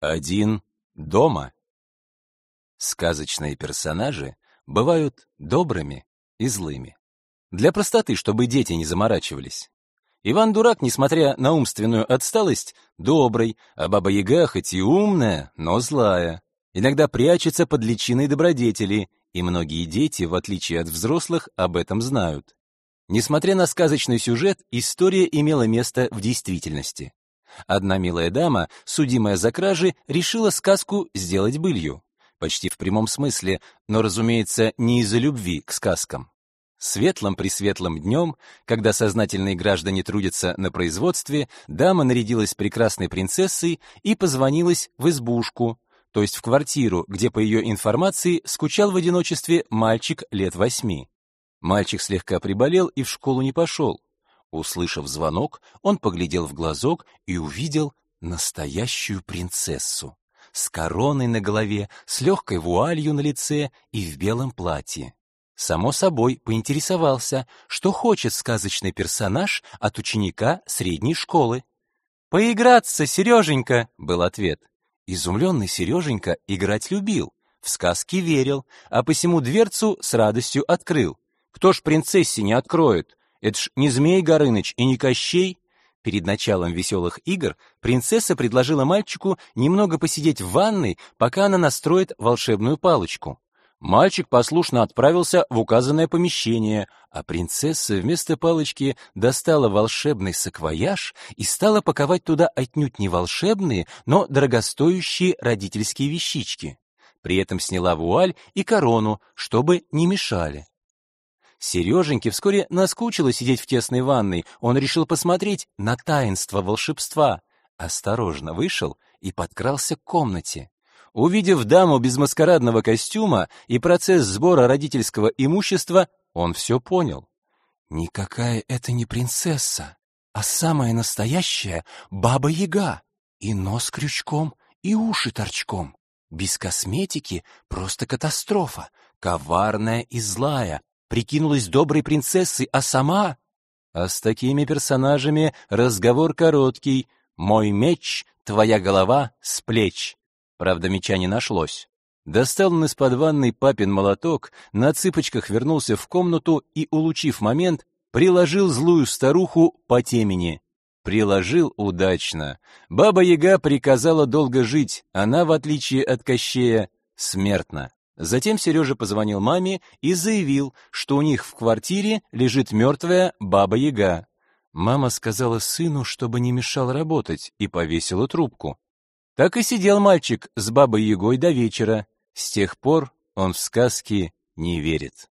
Один дома. Сказочные персонажи бывают добрыми и злыми. Для простоты, чтобы дети не заморачивались. Иван Дурак, несмотря на умственную отсталость, добрый, а Баба Яга хоть и умная, но злая. Иногда прячется под личиной добродетели, и многие дети, в отличие от взрослых, об этом знают. Несмотря на сказочный сюжет, история имела место в действительности. Одна милая дама, судимая за кражи, решила сказку сделать былью. Почти в прямом смысле, но, разумеется, не из-за любви к сказкам. Светлым-пресветлым днем, когда сознательные граждане трудятся на производстве, дама нарядилась прекрасной принцессой и позвонилась в избушку, то есть в квартиру, где, по ее информации, скучал в одиночестве мальчик лет восьми. Мальчик слегка приболел и в школу не пошел. Услышав звонок, он поглядел в глазок и увидел настоящую принцессу с короной на голове, с легкой вуалью на лице и в белом платье. Само собой, поинтересовался, что хочет сказочный персонаж от ученика средней школы. «Поиграться, Сереженька!» — был ответ. Изумленный Сереженька играть любил, в сказки верил, а посему дверцу с радостью открыл. Кто ж принцессе не откроет? Это ж не Змей Горыныч и не Кощей. Перед началом веселых игр принцесса предложила мальчику немного посидеть в ванной, пока она настроит волшебную палочку. Мальчик послушно отправился в указанное помещение, а принцесса вместо палочки достала волшебный саквояж и стала паковать туда отнюдь не волшебные, но дорогостоящие родительские вещички. При этом сняла вуаль и корону, чтобы не мешали. Сереженьке вскоре наскучило сидеть в тесной ванной. Он решил посмотреть на таинство волшебства. Осторожно вышел и подкрался к комнате. Увидев даму без маскарадного костюма и процесс сбора родительского имущества, он все понял. Никакая это не принцесса, а самая настоящая баба-яга. И нос крючком, и уши торчком. Без косметики просто катастрофа, коварная и злая, прикинулась доброй принцессой, а сама... А с такими персонажами разговор короткий. Мой меч, твоя голова с плеч. Правда, меча не нашлось. Достал он из-под ванной папин молоток, на цыпочках вернулся в комнату и, улучив момент, приложил злую старуху по темени. Приложил удачно. Баба-яга приказала долго жить, она, в отличие от Кощея, смертна. Затем Сережа позвонил маме и заявил, что у них в квартире лежит мертвая баба-яга. Мама сказала сыну, чтобы не мешал работать, и повесила трубку. Так и сидел мальчик с бабой-ягой до вечера. С тех пор он в сказки не верит.